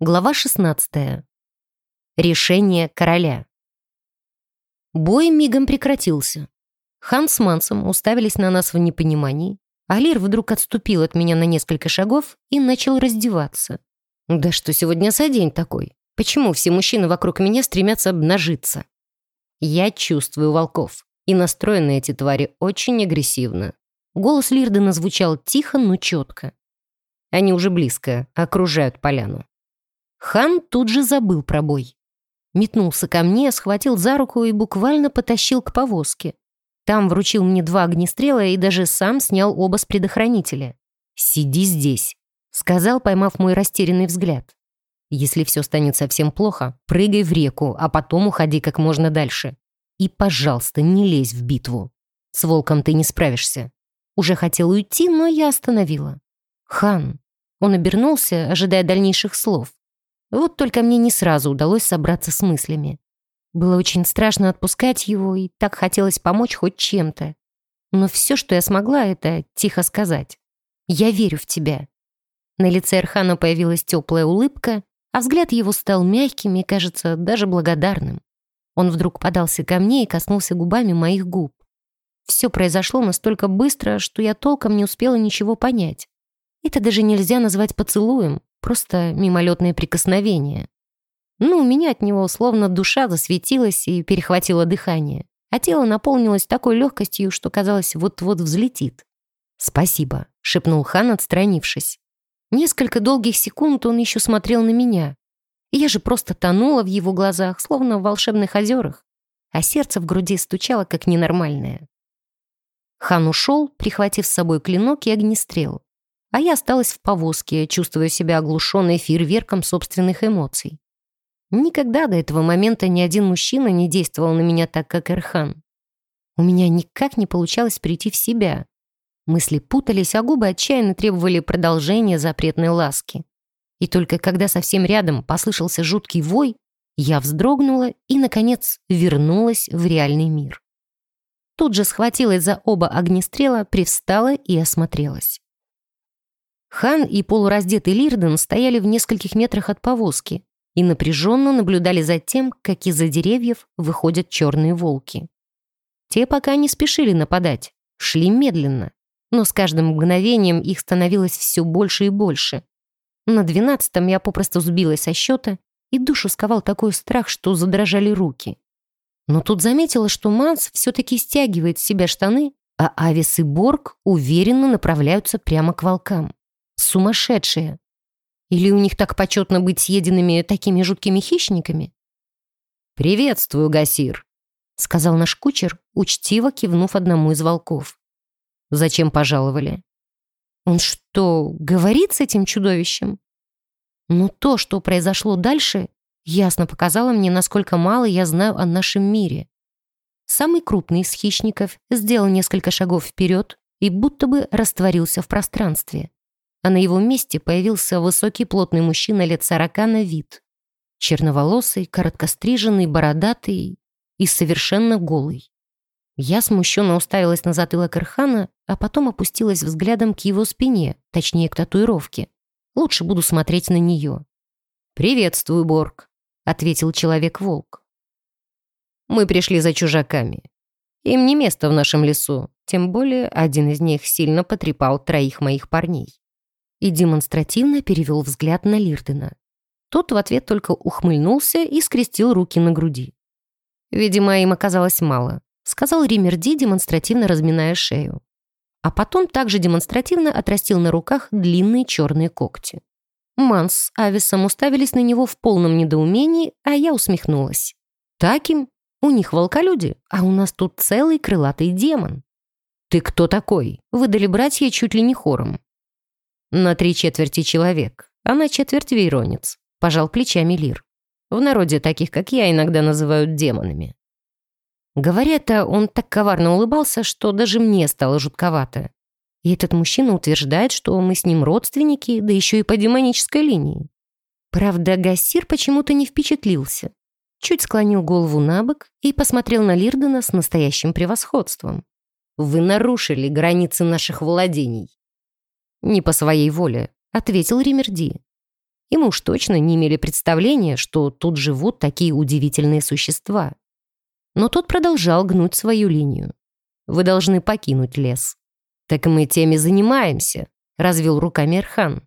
Глава 16. Решение короля. Бой мигом прекратился. Хан с Мансом уставились на нас в непонимании. Алир вдруг отступил от меня на несколько шагов и начал раздеваться. Да что сегодня за день такой? Почему все мужчины вокруг меня стремятся обнажиться? Я чувствую волков, и настроены эти твари очень агрессивно. Голос Лирдена звучал тихо, но четко. Они уже близко, окружают поляну. Хан тут же забыл про бой. Метнулся ко мне, схватил за руку и буквально потащил к повозке. Там вручил мне два огнестрела и даже сам снял оба с предохранителя. «Сиди здесь», — сказал, поймав мой растерянный взгляд. «Если все станет совсем плохо, прыгай в реку, а потом уходи как можно дальше. И, пожалуйста, не лезь в битву. С волком ты не справишься». Уже хотел уйти, но я остановила. «Хан». Он обернулся, ожидая дальнейших слов. Вот только мне не сразу удалось собраться с мыслями. Было очень страшно отпускать его, и так хотелось помочь хоть чем-то. Но все, что я смогла, это тихо сказать. «Я верю в тебя». На лице Эрхана появилась теплая улыбка, а взгляд его стал мягким и, кажется, даже благодарным. Он вдруг подался ко мне и коснулся губами моих губ. Все произошло настолько быстро, что я толком не успела ничего понять. Это даже нельзя назвать поцелуем, просто мимолетное прикосновение. Ну, у меня от него словно душа засветилась и перехватила дыхание, а тело наполнилось такой легкостью, что казалось, вот-вот взлетит. «Спасибо», — шепнул хан, отстранившись. Несколько долгих секунд он еще смотрел на меня. Я же просто тонула в его глазах, словно в волшебных озерах, а сердце в груди стучало, как ненормальное. Хан ушел, прихватив с собой клинок и огнестрел, а я осталась в повозке, чувствуя себя оглушенной фейерверком собственных эмоций. Никогда до этого момента ни один мужчина не действовал на меня так, как Эрхан. У меня никак не получалось прийти в себя. Мысли путались, а губы отчаянно требовали продолжения запретной ласки. И только когда совсем рядом послышался жуткий вой, я вздрогнула и, наконец, вернулась в реальный мир. Тут же схватилась за оба огнестрела, привстала и осмотрелась. Хан и полураздетый Лирден стояли в нескольких метрах от повозки и напряженно наблюдали за тем, как из-за деревьев выходят черные волки. Те пока не спешили нападать, шли медленно, но с каждым мгновением их становилось все больше и больше. На двенадцатом я попросту сбилась со счета, и душу сковал такой страх, что задрожали руки. Но тут заметила, что Манс все-таки стягивает с себя штаны, а Авис и Борг уверенно направляются прямо к волкам. Сумасшедшие. Или у них так почетно быть съеденными такими жуткими хищниками? «Приветствую, Гасир», — сказал наш кучер, учтиво кивнув одному из волков. «Зачем пожаловали?» «Он что, говорит с этим чудовищем?» Но то, что произошло дальше, ясно показало мне, насколько мало я знаю о нашем мире. Самый крупный из хищников сделал несколько шагов вперед и будто бы растворился в пространстве а на его месте появился высокий плотный мужчина лет сорока на вид. Черноволосый, короткостриженный, бородатый и совершенно голый. Я смущенно уставилась на затылок Ирхана, а потом опустилась взглядом к его спине, точнее, к татуировке. Лучше буду смотреть на нее. «Приветствую, Борг», — ответил Человек-волк. «Мы пришли за чужаками. Им не место в нашем лесу, тем более один из них сильно потрепал троих моих парней и демонстративно перевел взгляд на Лирдена. Тот в ответ только ухмыльнулся и скрестил руки на груди. «Видимо, им оказалось мало», — сказал Римерди, демонстративно разминая шею. А потом также демонстративно отрастил на руках длинные черные когти. Манс с Ависом уставились на него в полном недоумении, а я усмехнулась. «Так им? У них волколюди, а у нас тут целый крылатый демон». «Ты кто такой?» — выдали братья чуть ли не хором. На три четверти человек, а на четверть вейронец, пожал плечами Лир. В народе таких, как я, иногда называют демонами. Говоря-то, он так коварно улыбался, что даже мне стало жутковато. И этот мужчина утверждает, что мы с ним родственники, да еще и по демонической линии. Правда, Гассир почему-то не впечатлился. Чуть склонил голову на бок и посмотрел на Лирдена с настоящим превосходством. «Вы нарушили границы наших владений. «Не по своей воле», — ответил Римерди. И уж точно не имели представления, что тут живут такие удивительные существа. Но тот продолжал гнуть свою линию. Вы должны покинуть лес. Так мы теми занимаемся, развел руками Эрхан.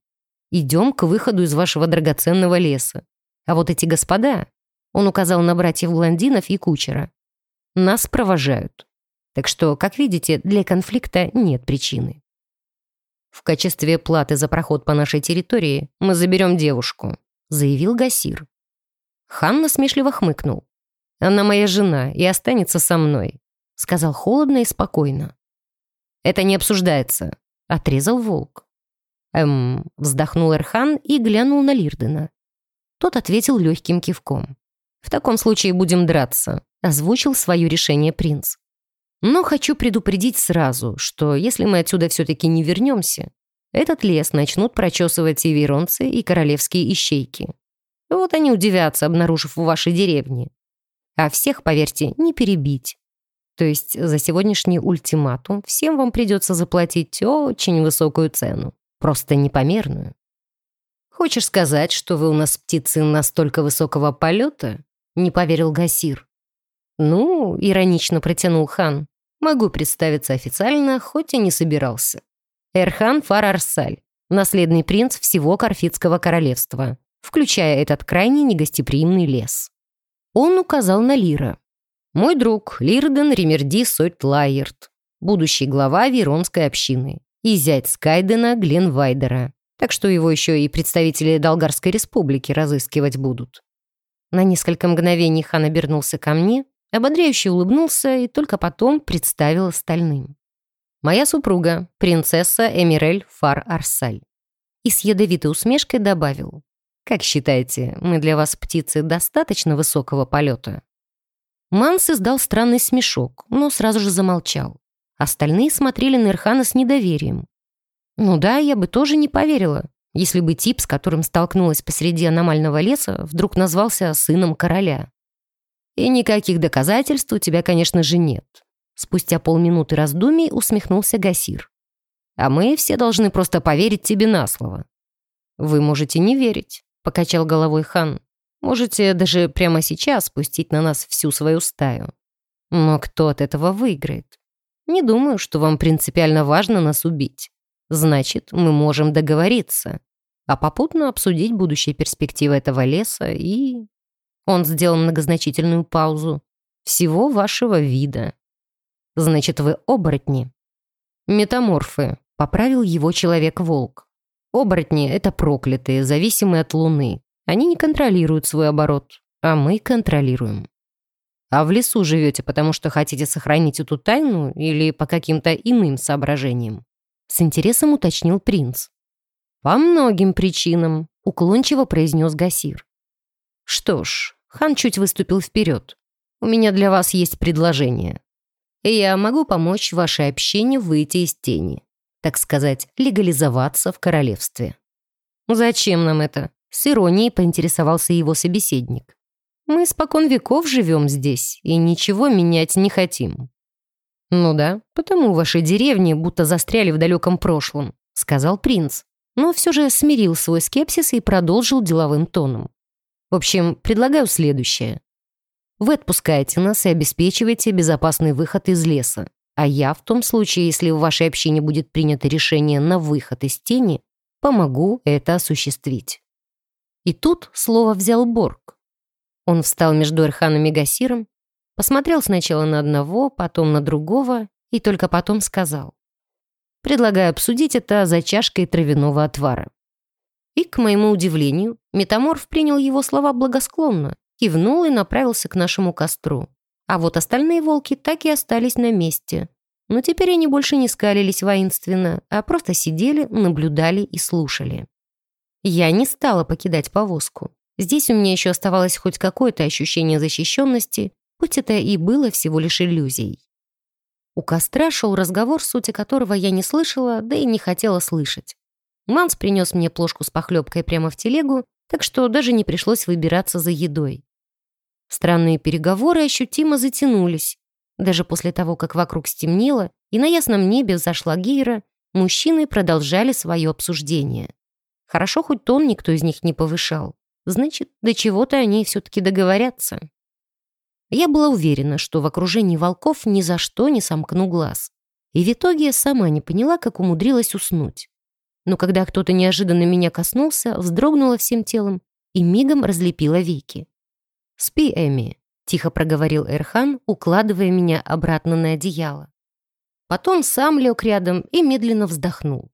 Идем к выходу из вашего драгоценного леса. А вот эти господа, он указал на братьев-блондинов и кучера, нас провожают. Так что, как видите, для конфликта нет причины. В качестве платы за проход по нашей территории мы заберем девушку, заявил Гасир. Хан насмешливо хмыкнул. Она моя жена и останется со мной, сказал холодно и спокойно. Это не обсуждается, отрезал волк. Эм, вздохнул Эрхан и глянул на Лирдена. Тот ответил легким кивком. «В таком случае будем драться», — озвучил свое решение принц. «Но хочу предупредить сразу, что если мы отсюда все-таки не вернемся, этот лес начнут прочесывать и веронцы, и королевские ищейки. Вот они удивятся, обнаружив в вашей деревне. А всех, поверьте, не перебить. То есть за сегодняшний ультиматум всем вам придется заплатить очень высокую цену, просто непомерную. Хочешь сказать, что вы у нас птицы настолько высокого полета? Не поверил Гасир. Ну, иронично протянул хан. Могу представиться официально, хоть и не собирался. Эрхан Фар-Арсаль, наследный принц всего Карфитского королевства, включая этот крайне негостеприимный лес. Он указал на Лира. Мой друг Лирден Ремерди Сойт Лайерт, будущий глава Веронской общины, и зять Скайдена Гленвайдера. Так что его еще и представители Долгарской республики разыскивать будут. На несколько мгновений хан обернулся ко мне, ободряюще улыбнулся и только потом представил остальным. «Моя супруга, принцесса Эмирель Фар-Арсаль». И с ядовитой усмешкой добавил. «Как считаете, мы для вас, птицы, достаточно высокого полета?» Манс издал странный смешок, но сразу же замолчал. Остальные смотрели на Ирхана с недоверием. Ну да, я бы тоже не поверила, если бы тип, с которым столкнулась посреди аномального леса, вдруг назвался сыном короля. И никаких доказательств у тебя, конечно же, нет. Спустя полминуты раздумий усмехнулся Гасир. А мы все должны просто поверить тебе на слово. Вы можете не верить, покачал головой хан. Можете даже прямо сейчас спустить на нас всю свою стаю. Но кто от этого выиграет? Не думаю, что вам принципиально важно нас убить. Значит, мы можем договориться, а попутно обсудить будущие перспективы этого леса и... Он сделал многозначительную паузу. Всего вашего вида. Значит, вы оборотни. Метаморфы, поправил его человек-волк. Оборотни — это проклятые, зависимые от Луны. Они не контролируют свой оборот, а мы контролируем. А в лесу живете, потому что хотите сохранить эту тайну или по каким-то иным соображениям? С интересом уточнил принц. «По многим причинам», — уклончиво произнес Гасир. «Что ж», — хан чуть выступил вперед. «У меня для вас есть предложение. Я могу помочь вашей общине выйти из тени, так сказать, легализоваться в королевстве». «Зачем нам это?» — с иронией поинтересовался его собеседник. «Мы спокон веков живем здесь и ничего менять не хотим. «Ну да, потому ваши деревни будто застряли в далеком прошлом», — сказал принц. Но все же смирил свой скепсис и продолжил деловым тоном. «В общем, предлагаю следующее. Вы отпускаете нас и обеспечиваете безопасный выход из леса, а я, в том случае, если в вашей общине будет принято решение на выход из тени, помогу это осуществить». И тут слово взял Борг. Он встал между Эрханом и Гасиром Посмотрел сначала на одного, потом на другого и только потом сказал. «Предлагаю обсудить это за чашкой травяного отвара». И, к моему удивлению, метаморф принял его слова благосклонно, кивнул и направился к нашему костру. А вот остальные волки так и остались на месте. Но теперь они больше не скалились воинственно, а просто сидели, наблюдали и слушали. Я не стала покидать повозку. Здесь у меня еще оставалось хоть какое-то ощущение защищенности, хоть это и было всего лишь иллюзией. У костра шел разговор, сути которого я не слышала, да и не хотела слышать. Манс принес мне плошку с похлебкой прямо в телегу, так что даже не пришлось выбираться за едой. Странные переговоры ощутимо затянулись. Даже после того, как вокруг стемнело и на ясном небе взошла Гейра, мужчины продолжали свое обсуждение. Хорошо, хоть тон никто из них не повышал. Значит, до чего-то они все-таки договорятся. Я была уверена, что в окружении волков ни за что не сомкну глаз. И в итоге сама не поняла, как умудрилась уснуть. Но когда кто-то неожиданно меня коснулся, вздрогнула всем телом и мигом разлепила веки. «Спи, Эми», — тихо проговорил Эрхан, укладывая меня обратно на одеяло. Потом сам лег рядом и медленно вздохнул.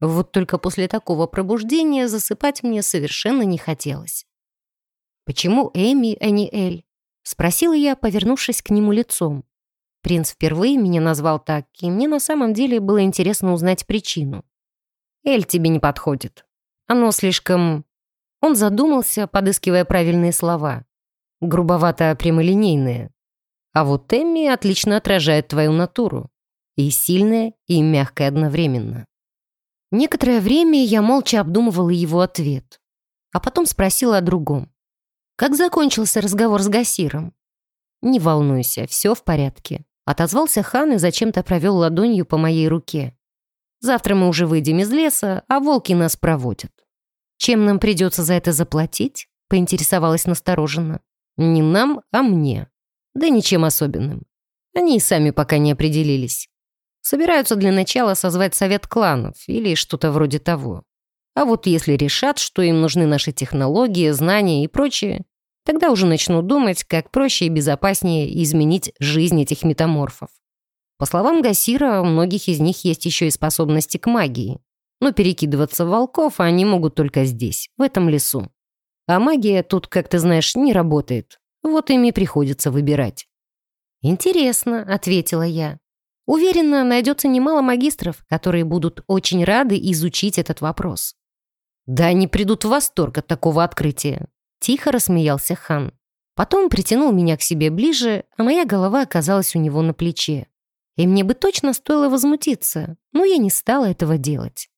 Вот только после такого пробуждения засыпать мне совершенно не хотелось. «Почему Эми, а не Эль?» — спросила я, повернувшись к нему лицом. Принц впервые меня назвал так, и мне на самом деле было интересно узнать причину. «Эль тебе не подходит. Оно слишком...» Он задумался, подыскивая правильные слова. Грубовато прямолинейные. А вот Эмми отлично отражает твою натуру. И сильная, и мягкая одновременно. Некоторое время я молча обдумывала его ответ, а потом спросила о другом. «Как закончился разговор с Гасиром?» «Не волнуйся, все в порядке», — отозвался хан и зачем-то провел ладонью по моей руке. «Завтра мы уже выйдем из леса, а волки нас проводят». «Чем нам придется за это заплатить?» — поинтересовалась настороженно. «Не нам, а мне. Да ничем особенным. Они и сами пока не определились. Собираются для начала созвать совет кланов или что-то вроде того. А вот если решат, что им нужны наши технологии, знания и прочее, тогда уже начнут думать, как проще и безопаснее изменить жизнь этих метаморфов. По словам Гасира, у многих из них есть еще и способности к магии. Но перекидываться в волков они могут только здесь, в этом лесу. А магия тут, как ты знаешь, не работает. Вот ими приходится выбирать. «Интересно», — ответила я. Уверена, найдется немало магистров, которые будут очень рады изучить этот вопрос. Да они придут в восторг от такого открытия. Тихо рассмеялся хан. Потом притянул меня к себе ближе, а моя голова оказалась у него на плече. И мне бы точно стоило возмутиться, но я не стала этого делать.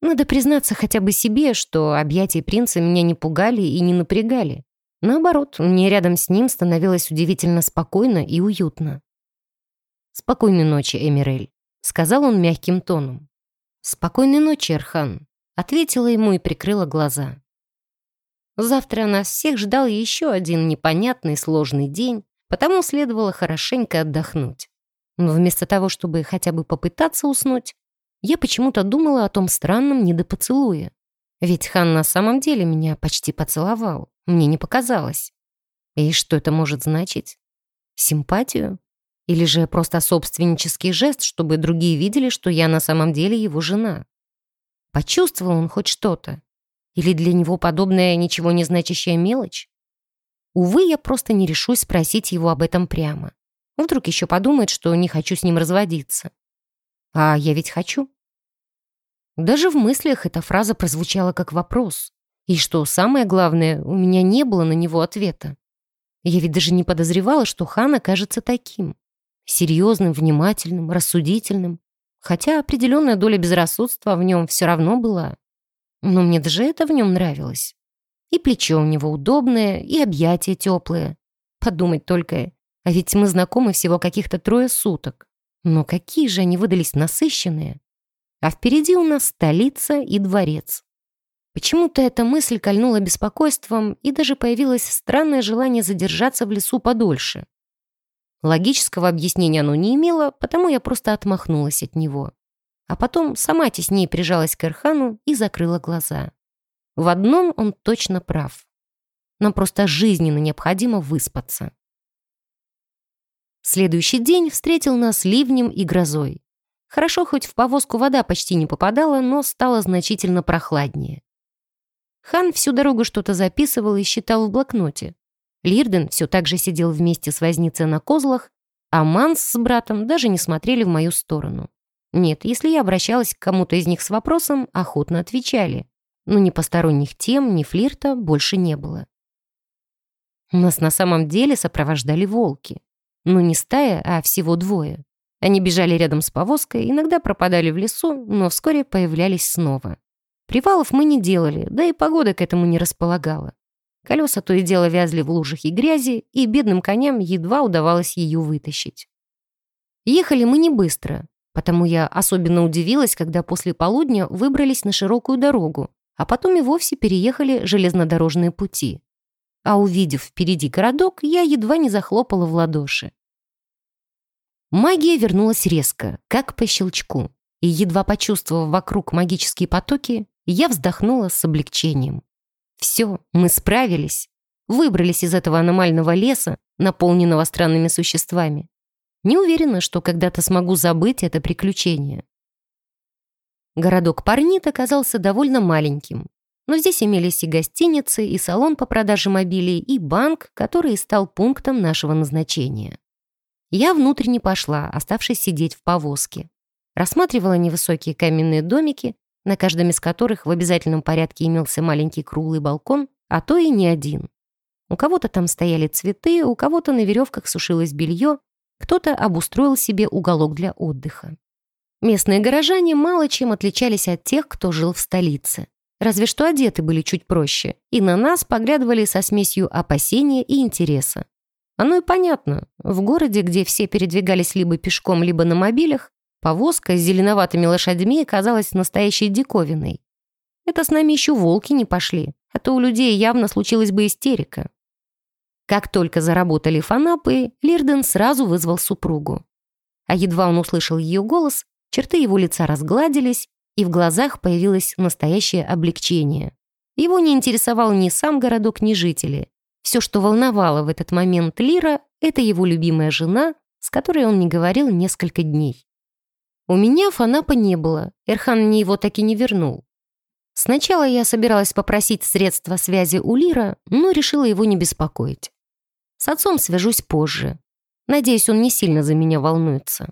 Надо признаться хотя бы себе, что объятия принца меня не пугали и не напрягали. Наоборот, мне рядом с ним становилось удивительно спокойно и уютно. «Спокойной ночи, Эмирель», — сказал он мягким тоном. «Спокойной ночи, Эрхан», — ответила ему и прикрыла глаза. Завтра нас всех ждал еще один непонятный сложный день, потому следовало хорошенько отдохнуть. Но вместо того, чтобы хотя бы попытаться уснуть, я почему-то думала о том странном недопоцелуе. Ведь хан на самом деле меня почти поцеловал, мне не показалось. И что это может значить? Симпатию? Или же просто собственнический жест, чтобы другие видели, что я на самом деле его жена? Почувствовал он хоть что-то? Или для него подобная ничего не значащая мелочь? Увы, я просто не решусь спросить его об этом прямо. Вдруг еще подумает, что не хочу с ним разводиться. А я ведь хочу. Даже в мыслях эта фраза прозвучала как вопрос. И что самое главное, у меня не было на него ответа. Я ведь даже не подозревала, что Хан окажется таким серьезным, внимательным, рассудительным. Хотя определенная доля безрассудства в нем все равно была. Но мне даже это в нем нравилось. И плечо у него удобное, и объятия теплые. Подумать только, а ведь мы знакомы всего каких-то трое суток. Но какие же они выдались насыщенные. А впереди у нас столица и дворец. Почему-то эта мысль кольнула беспокойством, и даже появилось странное желание задержаться в лесу подольше. Логического объяснения оно не имело, потому я просто отмахнулась от него. А потом сама теснее прижалась к Эрхану и закрыла глаза. В одном он точно прав. Нам просто жизненно необходимо выспаться. Следующий день встретил нас ливнем и грозой. Хорошо, хоть в повозку вода почти не попадала, но стало значительно прохладнее. Хан всю дорогу что-то записывал и считал в блокноте. Лирден все так же сидел вместе с возницей на козлах, а Манс с братом даже не смотрели в мою сторону. Нет, если я обращалась к кому-то из них с вопросом, охотно отвечали. Но ни посторонних тем, ни флирта больше не было. Нас на самом деле сопровождали волки. Но не стая, а всего двое. Они бежали рядом с повозкой, иногда пропадали в лесу, но вскоре появлялись снова. Привалов мы не делали, да и погода к этому не располагала. Колеса то и дело вязли в лужах и грязи, и бедным коням едва удавалось ее вытащить. Ехали мы не быстро, потому я особенно удивилась, когда после полудня выбрались на широкую дорогу, а потом и вовсе переехали железнодорожные пути. А увидев впереди городок, я едва не захлопала в ладоши. Магия вернулась резко, как по щелчку, и, едва почувствовав вокруг магические потоки, я вздохнула с облегчением. Все, мы справились. Выбрались из этого аномального леса, наполненного странными существами. Не уверена, что когда-то смогу забыть это приключение. Городок Парнит оказался довольно маленьким, но здесь имелись и гостиницы, и салон по продаже мобилей, и банк, который стал пунктом нашего назначения. Я внутрь пошла, оставшись сидеть в повозке. Рассматривала невысокие каменные домики, на каждом из которых в обязательном порядке имелся маленький круглый балкон, а то и не один. У кого-то там стояли цветы, у кого-то на веревках сушилось белье, кто-то обустроил себе уголок для отдыха. Местные горожане мало чем отличались от тех, кто жил в столице. Разве что одеты были чуть проще, и на нас поглядывали со смесью опасения и интереса. Оно и понятно. В городе, где все передвигались либо пешком, либо на мобилях, повозка с зеленоватыми лошадьми казалась настоящей диковиной. Это с нами еще волки не пошли, а то у людей явно случилась бы истерика. Как только заработали фанапы, Лирден сразу вызвал супругу. А едва он услышал ее голос, черты его лица разгладились, и в глазах появилось настоящее облегчение. Его не интересовал ни сам городок, ни жители. Все, что волновало в этот момент Лира, это его любимая жена, с которой он не говорил несколько дней. У меня фанапа не было, Эрхан мне его так и не вернул. Сначала я собиралась попросить средства связи у Лира, но решила его не беспокоить. С отцом свяжусь позже. Надеюсь, он не сильно за меня волнуется.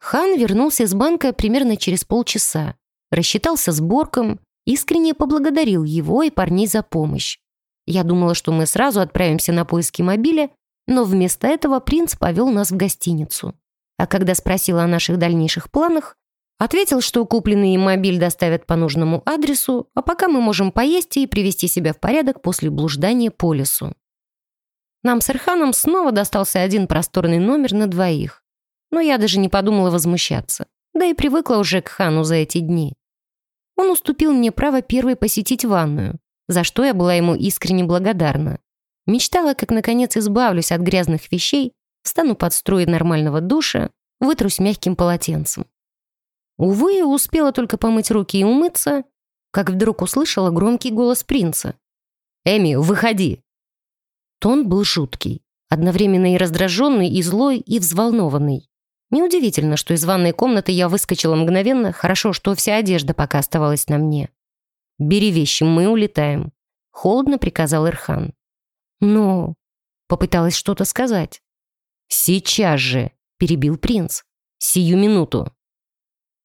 Хан вернулся из банка примерно через полчаса, рассчитался с Борком, искренне поблагодарил его и парней за помощь. Я думала, что мы сразу отправимся на поиски мобиля, но вместо этого принц повел нас в гостиницу. А когда спросила о наших дальнейших планах, ответил, что купленный им мобиль доставят по нужному адресу, а пока мы можем поесть и привести себя в порядок после блуждания по лесу. Нам с Ирханом снова достался один просторный номер на двоих. Но я даже не подумала возмущаться. Да и привыкла уже к Хану за эти дни. Он уступил мне право первой посетить ванную, за что я была ему искренне благодарна. Мечтала, как наконец избавлюсь от грязных вещей, встану под струи нормального душа, вытрусь мягким полотенцем. Увы, успела только помыть руки и умыться, как вдруг услышала громкий голос принца. «Эми, выходи!» Тон был жуткий, одновременно и раздраженный, и злой, и взволнованный. Неудивительно, что из ванной комнаты я выскочила мгновенно, хорошо, что вся одежда пока оставалась на мне. «Бери вещи, мы улетаем», — холодно приказал Ирхан. «Но...» — попыталась что-то сказать. «Сейчас же», — перебил принц. «Сию минуту».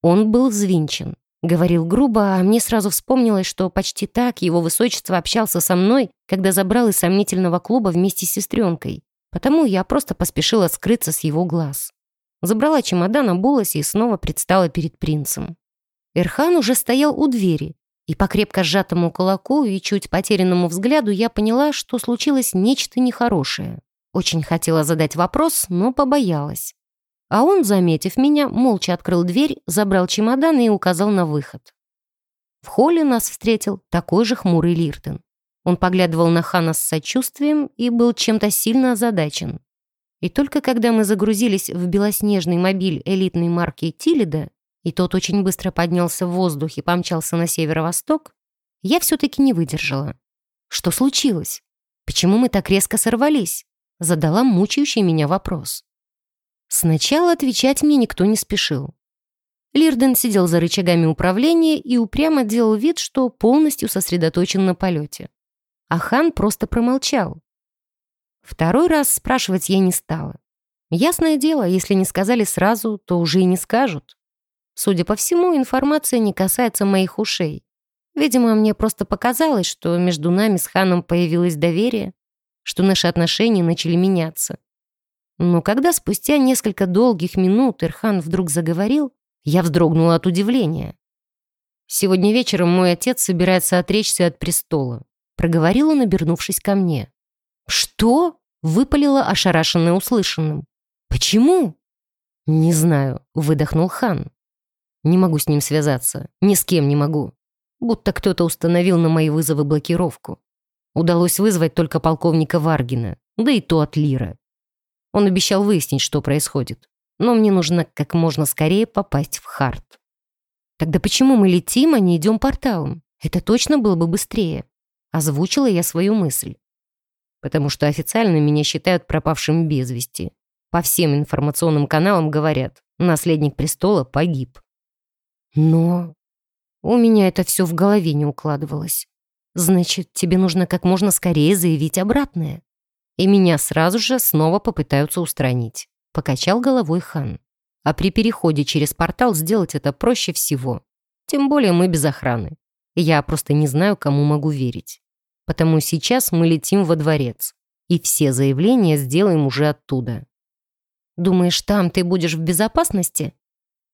Он был взвинчен. Говорил грубо, а мне сразу вспомнилось, что почти так его высочество общался со мной, когда забрал из сомнительного клуба вместе с сестренкой. Потому я просто поспешила скрыться с его глаз. Забрала чемодан, обулась и снова предстала перед принцем. Эрхан уже стоял у двери, и по крепко сжатому кулаку и чуть потерянному взгляду я поняла, что случилось нечто нехорошее. Очень хотела задать вопрос, но побоялась. А он, заметив меня, молча открыл дверь, забрал чемодан и указал на выход. В холле нас встретил такой же хмурый Лиртон. Он поглядывал на Хана с сочувствием и был чем-то сильно озадачен. И только когда мы загрузились в белоснежный мобиль элитной марки Тилида, и тот очень быстро поднялся в воздух и помчался на северо-восток, я все-таки не выдержала. Что случилось? Почему мы так резко сорвались? Задала мучающий меня вопрос. Сначала отвечать мне никто не спешил. Лирден сидел за рычагами управления и упрямо делал вид, что полностью сосредоточен на полете. А хан просто промолчал. Второй раз спрашивать я не стала. Ясное дело, если не сказали сразу, то уже и не скажут. Судя по всему, информация не касается моих ушей. Видимо, мне просто показалось, что между нами с ханом появилось доверие, что наши отношения начали меняться. Но когда спустя несколько долгих минут Ирхан вдруг заговорил, я вздрогнула от удивления. «Сегодня вечером мой отец собирается отречься от престола», проговорил он, обернувшись ко мне. «Что?» — выпалила ошарашенная услышанным. «Почему?» «Не знаю», — выдохнул хан. «Не могу с ним связаться. Ни с кем не могу. Будто кто-то установил на мои вызовы блокировку. Удалось вызвать только полковника Варгина, да и то от Лира. Он обещал выяснить, что происходит. Но мне нужно как можно скорее попасть в Харт. Тогда почему мы летим, а не идем порталом? Это точно было бы быстрее. Озвучила я свою мысль. Потому что официально меня считают пропавшим без вести. По всем информационным каналам говорят, наследник престола погиб. Но у меня это все в голове не укладывалось. Значит, тебе нужно как можно скорее заявить обратное. И меня сразу же снова попытаются устранить. Покачал головой хан. А при переходе через портал сделать это проще всего. Тем более мы без охраны. Я просто не знаю, кому могу верить. Потому сейчас мы летим во дворец. И все заявления сделаем уже оттуда. Думаешь, там ты будешь в безопасности?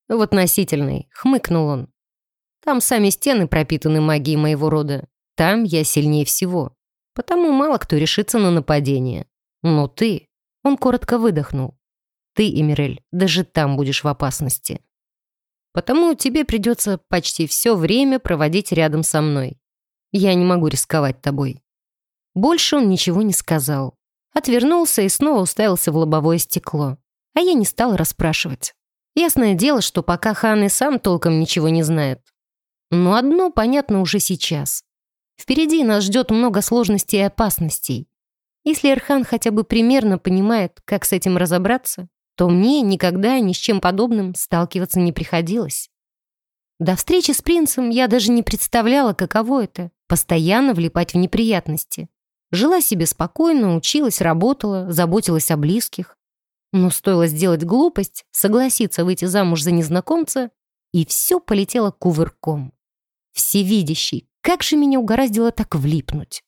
В относительной, хмыкнул он. Там сами стены пропитаны магией моего рода. Там я сильнее всего. Потому мало кто решится на нападение. Но ты... Он коротко выдохнул. Ты, Эмирель, даже там будешь в опасности. Потому тебе придется почти все время проводить рядом со мной. Я не могу рисковать тобой». Больше он ничего не сказал. Отвернулся и снова уставился в лобовое стекло. А я не стала расспрашивать. Ясное дело, что пока хан и сам толком ничего не знает. Но одно понятно уже сейчас. Впереди нас ждет много сложностей и опасностей. Если Эрхан хотя бы примерно понимает, как с этим разобраться, то мне никогда ни с чем подобным сталкиваться не приходилось. До встречи с принцем я даже не представляла, каково это — постоянно влипать в неприятности. Жила себе спокойно, училась, работала, заботилась о близких. Но стоило сделать глупость, согласиться выйти замуж за незнакомца, и все полетело кувырком. Всевидящий, как же меня угораздило так влипнуть?